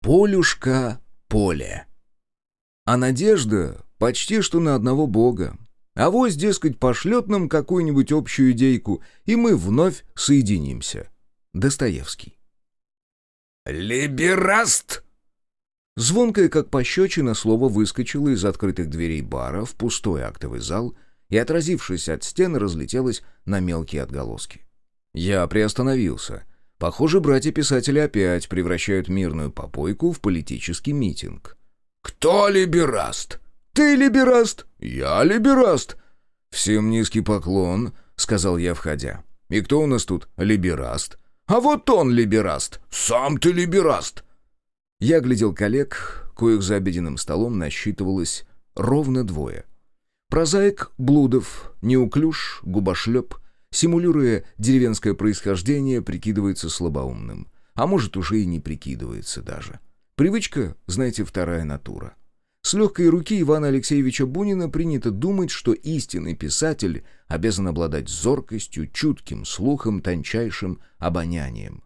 Полюшка поле. А надежда почти что на одного бога. А вось, дескать, пошлет нам какую-нибудь общую идейку, и мы вновь соединимся. Достоевский. «Либераст!» Звонкое, как пощечина, слово выскочило из открытых дверей бара в пустой актовый зал и, отразившись от стен, разлетелось на мелкие отголоски. Я приостановился. Похоже, братья-писатели опять превращают мирную попойку в политический митинг. «Кто либераст?» «Ты либераст!» «Я либераст!» «Всем низкий поклон», — сказал я, входя. «И кто у нас тут либераст?» «А вот он либераст! Сам ты либераст!» Оглядел коллег, коих за обеденным столом насчитывалось ровно двое. Прозаик Блудов, неуклюж, губошлеп, симулируя деревенское происхождение, прикидывается слабоумным. А может, уже и не прикидывается даже. Привычка, знаете, вторая натура. С легкой руки Ивана Алексеевича Бунина принято думать, что истинный писатель обязан обладать зоркостью, чутким слухом, тончайшим обонянием.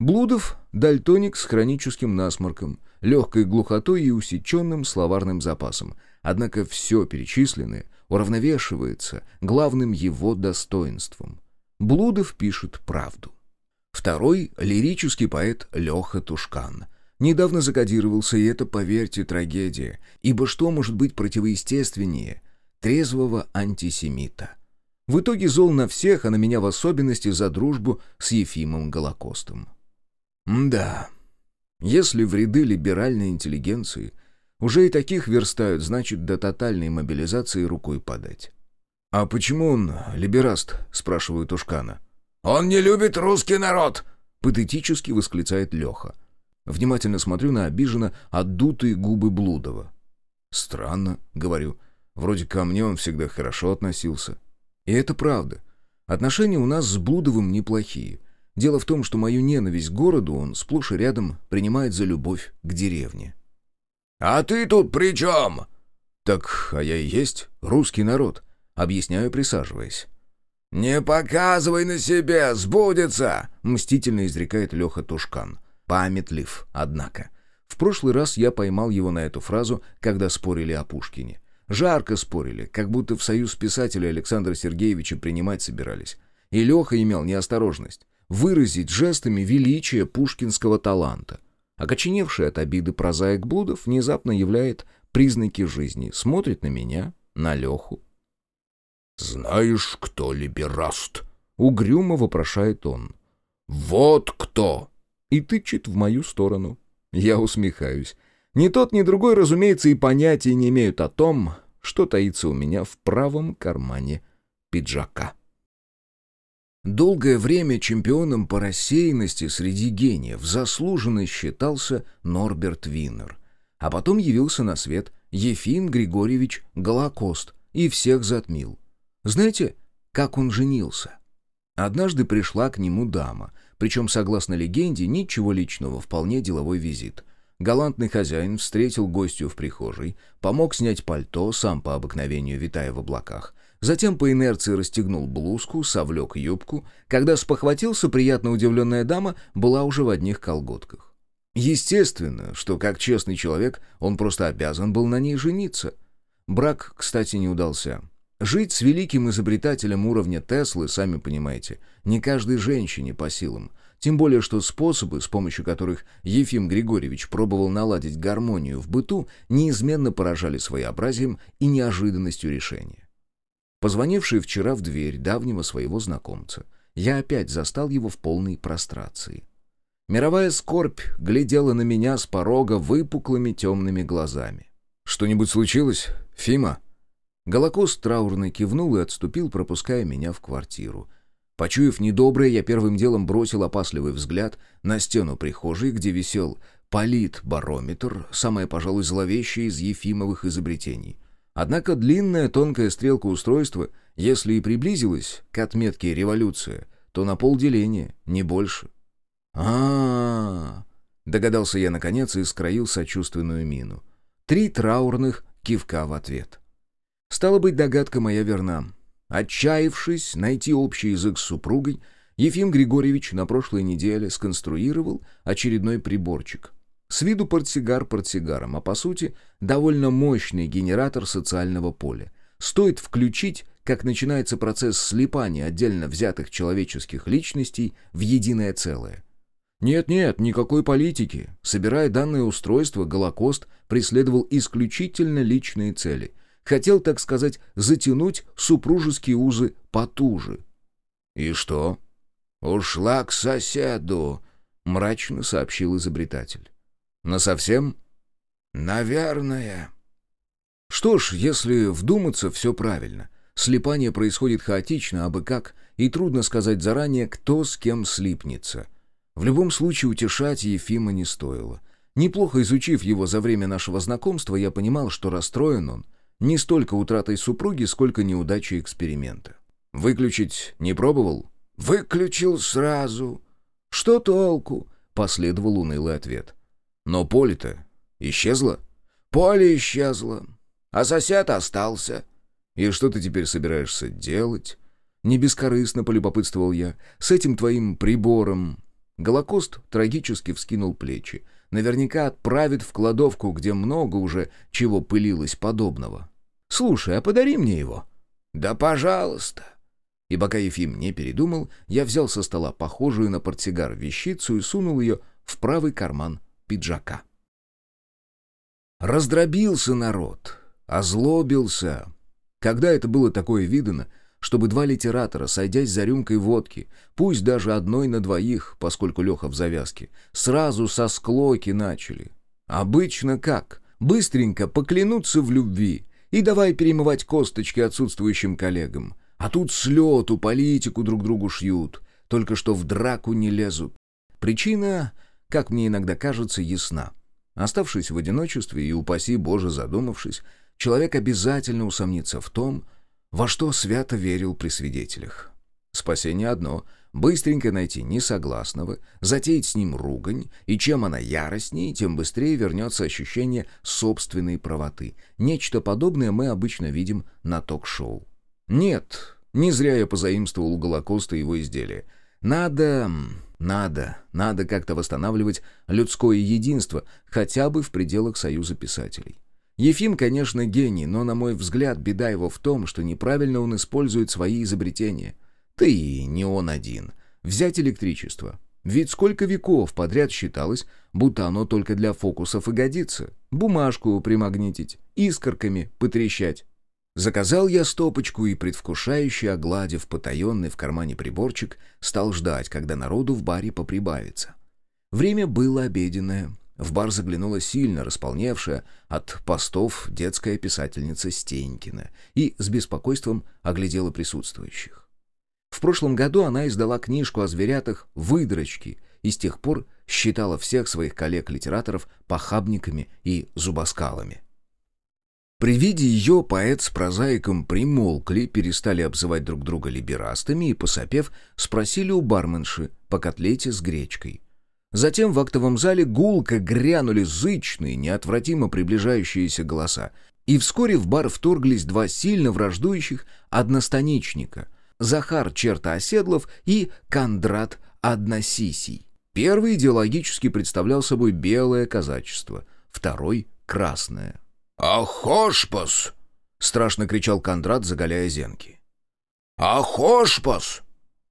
Блудов — дальтоник с хроническим насморком, легкой глухотой и усеченным словарным запасом. Однако все перечисленное уравновешивается главным его достоинством. Блудов пишет правду. Второй — лирический поэт Леха Тушкан. Недавно закодировался, и это, поверьте, трагедия. Ибо что может быть противоестественнее трезвого антисемита? В итоге зол на всех, а на меня в особенности за дружбу с Ефимом Голокостом. да, если в ряды либеральной интеллигенции уже и таких верстают, значит, до тотальной мобилизации рукой подать. «А почему он либераст?» — спрашиваю Тушкана. «Он не любит русский народ!» — патетически восклицает Леха. Внимательно смотрю на обиженно отдутые губы Блудова. «Странно», — говорю. «Вроде ко мне он всегда хорошо относился». И это правда. Отношения у нас с Блудовым неплохие. Дело в том, что мою ненависть к городу он сплошь и рядом принимает за любовь к деревне. «А ты тут при чем?» «Так, а я и есть русский народ», — объясняю, присаживаясь. «Не показывай на себе, сбудется!» — мстительно изрекает Леха Тушкан. Памятлив, однако. В прошлый раз я поймал его на эту фразу, когда спорили о Пушкине. Жарко спорили, как будто в союз писателей Александра Сергеевича принимать собирались. И Леха имел неосторожность выразить жестами величие пушкинского таланта — Окоченевший от обиды прозаик Блудов внезапно являет признаки жизни. Смотрит на меня, на Леху. «Знаешь, кто либераст?» — угрюмо вопрошает он. «Вот кто!» И тычет в мою сторону. Я усмехаюсь. Ни тот, ни другой, разумеется, и понятия не имеют о том, что таится у меня в правом кармане пиджака. Долгое время чемпионом по рассеянности среди гениев заслуженно считался Норберт Виннер. А потом явился на свет Ефим Григорьевич Голокост и всех затмил. Знаете, как он женился? Однажды пришла к нему дама, причем, согласно легенде, ничего личного, вполне деловой визит. Галантный хозяин встретил гостью в прихожей, помог снять пальто, сам по обыкновению витая в облаках, Затем по инерции расстегнул блузку, совлек юбку. Когда спохватился, приятно удивленная дама была уже в одних колготках. Естественно, что как честный человек он просто обязан был на ней жениться. Брак, кстати, не удался. Жить с великим изобретателем уровня Теслы, сами понимаете, не каждой женщине по силам. Тем более, что способы, с помощью которых Ефим Григорьевич пробовал наладить гармонию в быту, неизменно поражали своеобразием и неожиданностью решения. Позвонивший вчера в дверь давнего своего знакомца, я опять застал его в полной прострации. Мировая скорбь глядела на меня с порога выпуклыми темными глазами. «Что-нибудь случилось, Фима?» Голокост траурно кивнул и отступил, пропуская меня в квартиру. Почуяв недоброе, я первым делом бросил опасливый взгляд на стену прихожей, где висел полит-барометр, самое, пожалуй, зловещее из Ефимовых изобретений. Однако длинная тонкая стрелка устройства, если и приблизилась к отметке «революция», то на полделения, не больше. а, догадался я наконец и скроил сочувственную мину. Три траурных кивка в ответ. Стало быть, догадка моя верна. Отчаявшись найти общий язык с супругой, Ефим Григорьевич на прошлой неделе сконструировал очередной приборчик. С виду портсигар портсигаром, а по сути довольно мощный генератор социального поля. Стоит включить, как начинается процесс слипания отдельно взятых человеческих личностей в единое целое. Нет-нет, никакой политики. Собирая данное устройство, Голокост преследовал исключительно личные цели. Хотел, так сказать, затянуть супружеские узы потуже. «И что?» «Ушла к соседу», — мрачно сообщил изобретатель. «Насовсем?» «Наверное». Что ж, если вдуматься, все правильно. Слипание происходит хаотично, абы как, и трудно сказать заранее, кто с кем слипнется. В любом случае утешать Ефима не стоило. Неплохо изучив его за время нашего знакомства, я понимал, что расстроен он не столько утратой супруги, сколько неудачей эксперимента. «Выключить не пробовал?» «Выключил сразу». «Что толку?» — последовал унылый ответ. «Но поле-то исчезло?» «Поле исчезло, а сосед остался». «И что ты теперь собираешься делать?» «Не бескорыстно», — полюбопытствовал я. «С этим твоим прибором Голокост трагически вскинул плечи. Наверняка отправит в кладовку, где много уже чего пылилось подобного. «Слушай, а подари мне его». «Да пожалуйста». И пока Ефим не передумал, я взял со стола похожую на портсигар вещицу и сунул ее в правый карман пиджака. Раздробился народ, озлобился. Когда это было такое видано — чтобы два литератора, сойдясь за рюмкой водки, пусть даже одной на двоих, поскольку Леха в завязке, сразу со склоки начали. Обычно как? Быстренько поклянуться в любви и давай перемывать косточки отсутствующим коллегам. А тут слету политику друг другу шьют, только что в драку не лезут. Причина, как мне иногда кажется, ясна. Оставшись в одиночестве и, упаси Боже, задумавшись, человек обязательно усомнится в том, во что свято верил при свидетелях. Спасение одно — быстренько найти несогласного, затеять с ним ругань, и чем она яростнее, тем быстрее вернется ощущение собственной правоты. Нечто подобное мы обычно видим на ток-шоу. Нет, не зря я позаимствовал у Голокоста его изделия. Надо... надо... надо как-то восстанавливать людское единство, хотя бы в пределах Союза писателей. Ефим, конечно, гений, но, на мой взгляд, беда его в том, что неправильно он использует свои изобретения. Да и не он один. Взять электричество. Ведь сколько веков подряд считалось, будто оно только для фокусов и годится. Бумажку примагнитить, искорками потрещать. Заказал я стопочку и, предвкушающе огладив потаенный в кармане приборчик, стал ждать, когда народу в баре поприбавится. Время было обеденное, в бар заглянула сильно располневшая от постов детская писательница Стенькина и с беспокойством оглядела присутствующих. В прошлом году она издала книжку о зверятах «Выдрочки» и с тех пор считала всех своих коллег-литераторов похабниками и зубоскалами. При виде ее поэт с прозаиком примолкли, перестали обзывать друг друга либерастами и, посопев, спросили у барменши по котлете с гречкой — Затем в актовом зале гулко грянули зычные, неотвратимо приближающиеся голоса, и вскоре в бар вторглись два сильно враждующих одностаничника — Захар Чертооседлов и Кондрат Односисий. Первый идеологически представлял собой белое казачество, второй — красное. «Ахошпас!» — страшно кричал Кондрат, заголяя зенки. «Ахошпас!»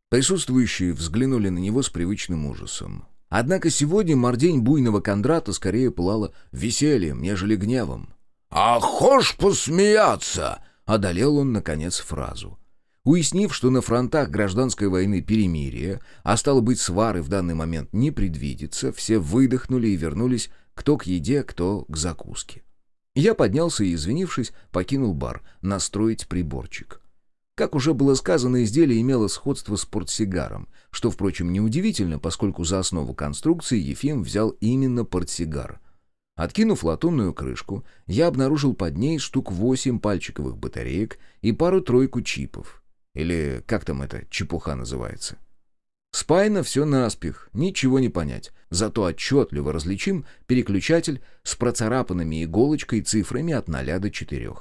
Присутствующие взглянули на него с привычным ужасом. Однако сегодня мордень буйного Кондрата скорее пылала весельем, нежели гневом. «А хошь посмеяться!» — одолел он, наконец, фразу. Уяснив, что на фронтах гражданской войны перемирие, а стало быть, свары в данный момент не предвидится, все выдохнули и вернулись кто к еде, кто к закуске. Я поднялся и, извинившись, покинул бар, настроить приборчик. Как уже было сказано, изделие имело сходство с портсигаром, что, впрочем, неудивительно, поскольку за основу конструкции Ефим взял именно портсигар. Откинув латунную крышку, я обнаружил под ней штук восемь пальчиковых батареек и пару-тройку чипов. Или как там эта чепуха называется? Спаяно все наспех, ничего не понять. Зато отчетливо различим переключатель с процарапанными иголочкой цифрами от 0 до 4.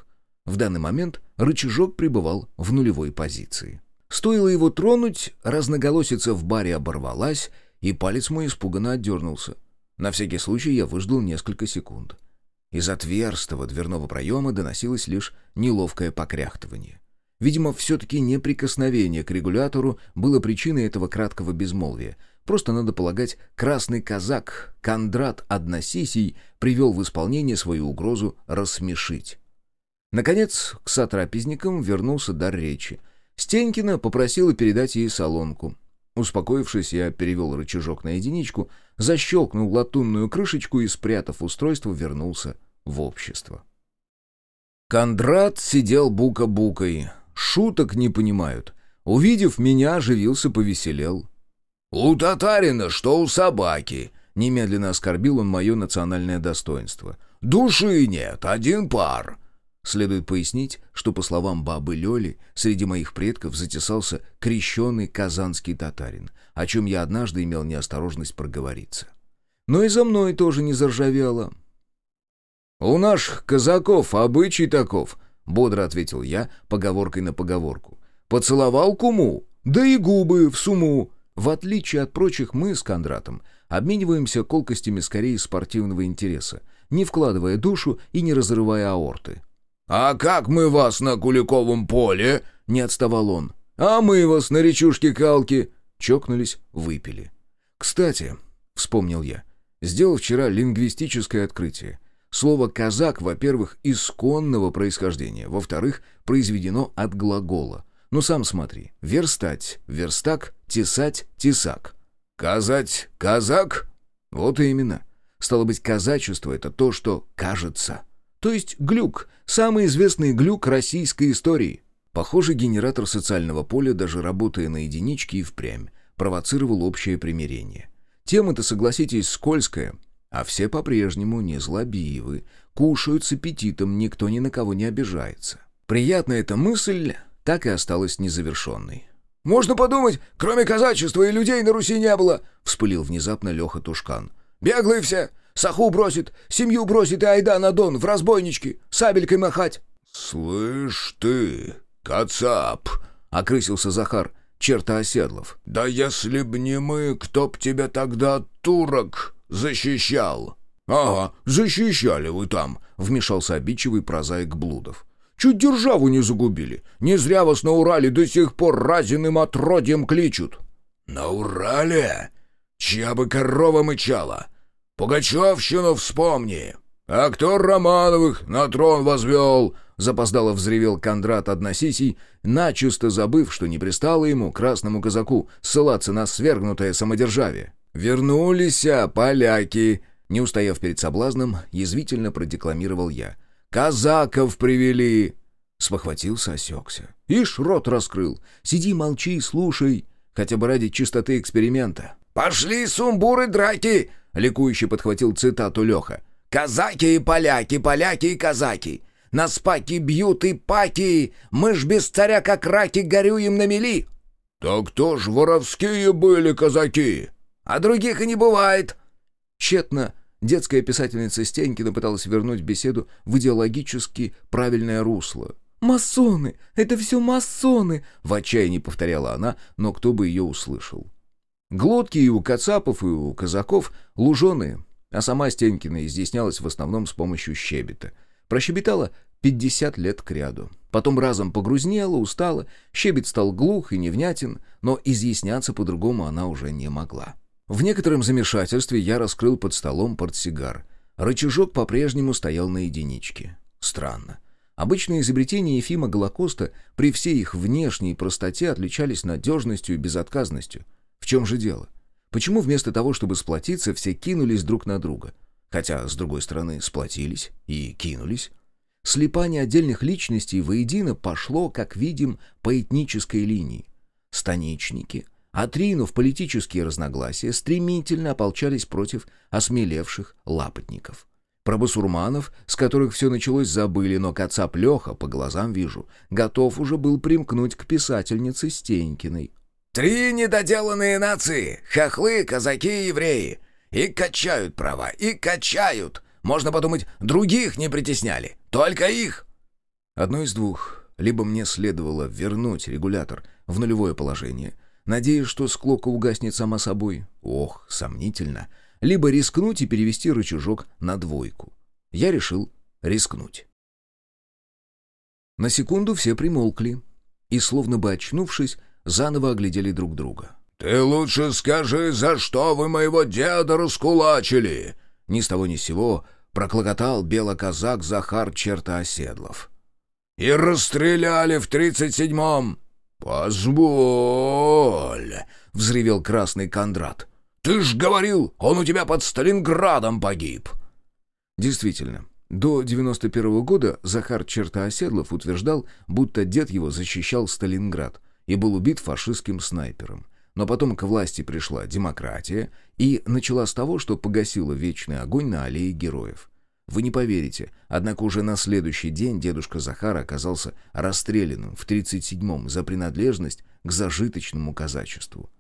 В данный момент рычажок пребывал в нулевой позиции. Стоило его тронуть, разноголосица в баре оборвалась, и палец мой испуганно отдернулся. На всякий случай я выждал несколько секунд. Из отверстого дверного проема доносилось лишь неловкое покряхтывание. Видимо, все-таки неприкосновение к регулятору было причиной этого краткого безмолвия. Просто, надо полагать, красный казак Кондрат Односисий привел в исполнение свою угрозу рассмешить. Наконец, к сотрапезникам вернулся дар речи. Стенькина попросила передать ей солонку. Успокоившись, я перевел рычажок на единичку, защелкнул латунную крышечку и, спрятав устройство, вернулся в общество. Кондрат сидел бука-букой. Шуток не понимают. Увидев меня, оживился, повеселел. «У татарина, что у собаки!» Немедленно оскорбил он мое национальное достоинство. «Души нет, один пар!» Следует пояснить, что, по словам бабы Лёли, среди моих предков затесался крещеный казанский татарин, о чем я однажды имел неосторожность проговориться. Но и за мной тоже не заржавело. «У наших казаков обычай таков», — бодро ответил я, поговоркой на поговорку. «Поцеловал куму, да и губы в суму». В отличие от прочих, мы с Кондратом обмениваемся колкостями скорее спортивного интереса, не вкладывая душу и не разрывая аорты. «А как мы вас на Куликовом поле?» — не отставал он. «А мы вас на речушке Калки!» Чокнулись, выпили. «Кстати», — вспомнил я, — сделал вчера лингвистическое открытие. Слово «казак», во-первых, исконного происхождения, во-вторых, произведено от глагола. Ну сам смотри. Верстать, верстак, тесать, тесак. «Казать, казак?» Вот именно. Стало быть, казачество — это то, что кажется. То есть глюк, самый известный глюк российской истории. Похоже, генератор социального поля, даже работая на единичке и впрямь, провоцировал общее примирение. Тема-то, согласитесь, скользкая, а все по-прежнему не злобивы, кушают с аппетитом, никто ни на кого не обижается. Приятная эта мысль так и осталась незавершенной. «Можно подумать, кроме казачества и людей на Руси не было!» — вспылил внезапно Леха Тушкан. «Беглые все! Саху бросит, семью бросит и айда на дон, в разбойнички, сабелькой махать!» «Слышь ты, кацап!» — окрысился Захар, черта оседлов. «Да если б не мы, кто б тебя тогда турок защищал?» «Ага, защищали вы там», — вмешался обидчивый прозаик Блудов. «Чуть державу не загубили. Не зря вас на Урале до сих пор разиным отродьем кличут». «На Урале? Чья бы корова мычала? Пугачевщину вспомни! А кто Романовых на трон возвел?» Запоздало взревел Кондрат Односисий, начисто забыв, что не пристало ему, красному казаку, ссылаться на свергнутое самодержавие. «Вернулись, а, поляки!» Не устояв перед соблазном, язвительно продекламировал я. «Казаков привели!» Спохватился, осекся. Ишь, рот раскрыл. Сиди, молчи, слушай. Хотя бы ради чистоты эксперимента. «Пошли сумбуры драки!» — ликующе подхватил цитату Леха. «Казаки и поляки, поляки и казаки! Нас паки бьют и паки! Мы ж без царя как раки горюем на мели!» «Так кто ж воровские были казаки?» «А других и не бывает!» Тщетно детская писательница Стенькина пыталась вернуть беседу в идеологически правильное русло. «Масоны! Это все масоны!» — в отчаянии повторяла она, но кто бы ее услышал. Глотки и у кацапов, и у казаков луженые, а сама Стенькина изъяснялась в основном с помощью щебета. Прощебетала 50 лет кряду. Потом разом погрузнела, устала, щебет стал глух и невнятен, но изъясняться по-другому она уже не могла. В некотором замешательстве я раскрыл под столом портсигар. Рычажок по-прежнему стоял на единичке. Странно. Обычные изобретения Ефима Голокоста при всей их внешней простоте отличались надежностью и безотказностью. В чем же дело? Почему вместо того, чтобы сплотиться, все кинулись друг на друга? Хотя, с другой стороны, сплотились и кинулись. Слепание отдельных личностей воедино пошло, как видим, по этнической линии. Станичники, отринув политические разногласия, стремительно ополчались против осмелевших лапотников. Про басурманов, с которых все началось, забыли, но Кацап Леха, по глазам вижу, готов уже был примкнуть к писательнице Стенькиной. Три недоделанные нации — хохлы, казаки и евреи. И качают права, и качают. Можно подумать, других не притесняли. Только их. Одно из двух. Либо мне следовало вернуть регулятор в нулевое положение, надеясь, что склока угаснет сама собой. Ох, сомнительно. либо рискнуть и перевести рычажок на двойку. Я решил рискнуть. На секунду все примолкли и, словно бы очнувшись, заново оглядели друг друга. «Ты лучше скажи, за что вы моего деда раскулачили?» Ни с того ни с сего проклокотал белоказак Захар Чертооседлов. «И расстреляли в тридцать седьмом!» «Позволь!» — взревел красный Кондрат. «Ты ж говорил, он у тебя под Сталинградом погиб!» Действительно, до 91 -го года Захар Чертооседлов утверждал, будто дед его защищал Сталинград и был убит фашистским снайпером. Но потом к власти пришла демократия и начала с того, что погасила вечный огонь на аллее героев. Вы не поверите, однако уже на следующий день дедушка Захара оказался расстрелянным в 37-м за принадлежность к зажиточному казачеству.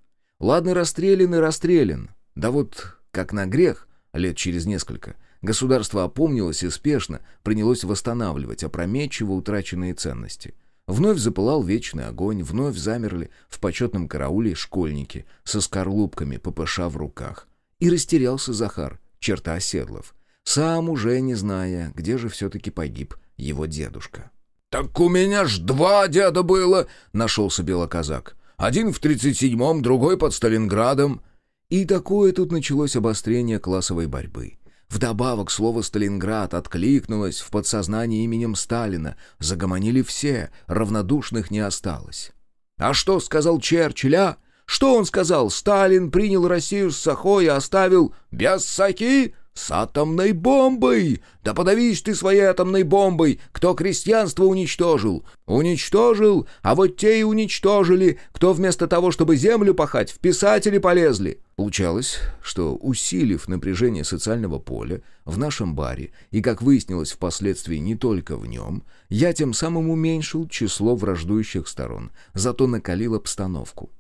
Ладно, расстрелян и расстрелян. Да вот, как на грех, лет через несколько, государство опомнилось и спешно принялось восстанавливать опрометчиво утраченные ценности. Вновь запылал вечный огонь, вновь замерли в почетном карауле школьники со скорлупками ППШ в руках. И растерялся Захар, черта оседлов, сам уже не зная, где же все-таки погиб его дедушка. «Так у меня ж два деда было!» — нашелся белоказак. «Один в тридцать седьмом, другой под Сталинградом». И такое тут началось обострение классовой борьбы. Вдобавок слово «Сталинград» откликнулось в подсознании именем Сталина. Загомонили все, равнодушных не осталось. «А что сказал Черчилль, а? Что он сказал? Сталин принял Россию с Сахой и оставил без Сахи? «С атомной бомбой! Да подавись ты своей атомной бомбой! Кто крестьянство уничтожил? Уничтожил, а вот те и уничтожили, кто вместо того, чтобы землю пахать, в писатели полезли!» Получалось, что, усилив напряжение социального поля в нашем баре, и, как выяснилось впоследствии, не только в нем, я тем самым уменьшил число враждующих сторон, зато накалил обстановку.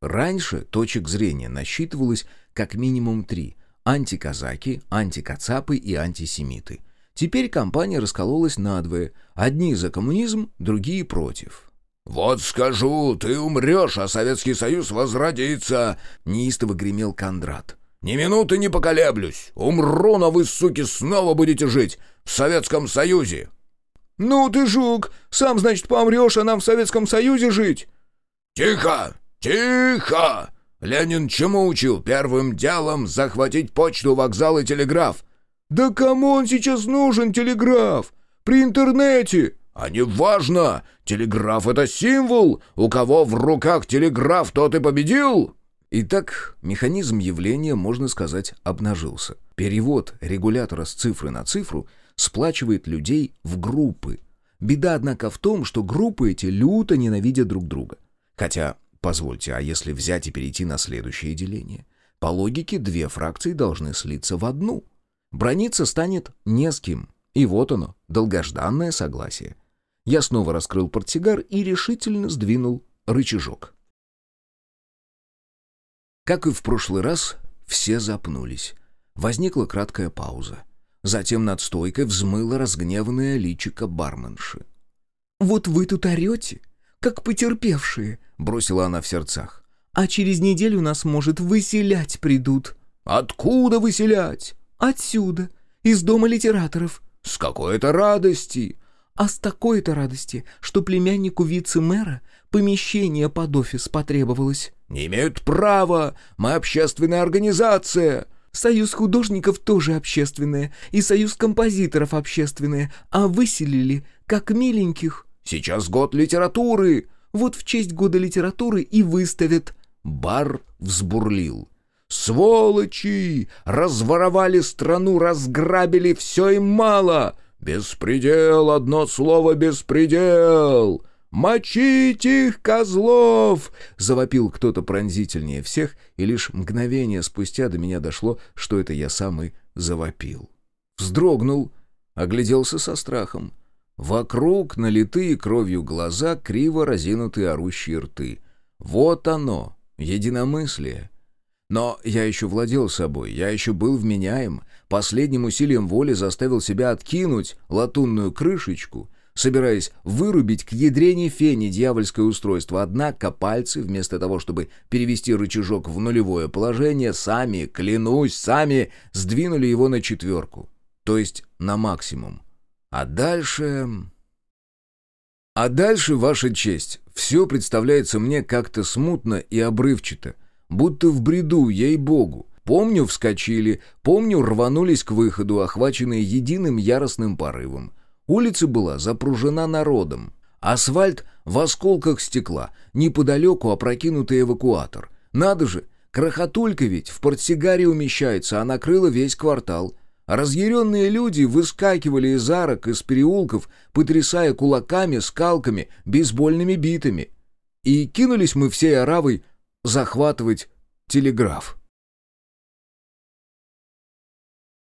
Раньше точек зрения насчитывалось как минимум три — антиказаки, антикацапы и антисемиты. Теперь компания раскололась надвое. Одни за коммунизм, другие против. «Вот скажу, ты умрешь, а Советский Союз возродится!» — неистово гремел Кондрат. «Ни минуты не поколеблюсь! Умру, но вы, суки, снова будете жить в Советском Союзе!» «Ну ты, жук, сам, значит, помрешь, а нам в Советском Союзе жить?» «Тихо! Тихо!» Ленин чему учил? Первым делом захватить почту, вокзал и телеграф. Да кому он сейчас нужен, телеграф? При интернете. А не важно. Телеграф — это символ. У кого в руках телеграф, тот и победил. Итак, механизм явления, можно сказать, обнажился. Перевод регулятора с цифры на цифру сплачивает людей в группы. Беда, однако, в том, что группы эти люто ненавидят друг друга. Хотя Позвольте, а если взять и перейти на следующее деление? По логике, две фракции должны слиться в одну. Брониться станет не с кем. И вот оно, долгожданное согласие. Я снова раскрыл портсигар и решительно сдвинул рычажок. Как и в прошлый раз, все запнулись. Возникла краткая пауза. Затем над стойкой взмыло разгневанное личико барменши. «Вот вы тут орете, как потерпевшие», — бросила она в сердцах. «А через неделю нас, может, выселять придут». «Откуда выселять?» «Отсюда, из дома литераторов». «С какой-то радости». «А с такой-то радости, что племяннику вице-мэра помещение под офис потребовалось». «Не имеют права, мы общественная организация». Союз художников тоже общественное, и союз композиторов общественное, а выселили, как миленьких. Сейчас год литературы. Вот в честь года литературы и выставят». Бар взбурлил. «Сволочи! Разворовали страну, разграбили, все им мало! Беспредел, одно слово беспредел! Мочить их, козлов!» Завопил кто-то пронзительнее всех, и лишь мгновение спустя до меня дошло, что это я сам и завопил. Вздрогнул, огляделся со страхом. Вокруг налитые кровью глаза, криво разинутые орущие рты. Вот оно, единомыслие. Но я еще владел собой, я еще был вменяем, последним усилием воли заставил себя откинуть латунную крышечку, собираясь вырубить к ядрене фени дьявольское устройство, однако пальцы, вместо того, чтобы перевести рычажок в нулевое положение, сами, клянусь, сами сдвинули его на четверку, то есть на максимум. А дальше... А дальше, ваша честь, все представляется мне как-то смутно и обрывчато, будто в бреду, ей-богу. Помню, вскочили, помню, рванулись к выходу, охваченные единым яростным порывом. Улица была запружена народом. Асфальт в осколках стекла, неподалеку опрокинутый эвакуатор. Надо же, крохотулька ведь в портсигаре умещается, а накрыла весь квартал. Разъяренные люди выскакивали из арок, из переулков, потрясая кулаками, скалками, бейсбольными битами. И кинулись мы всей оравой захватывать телеграф.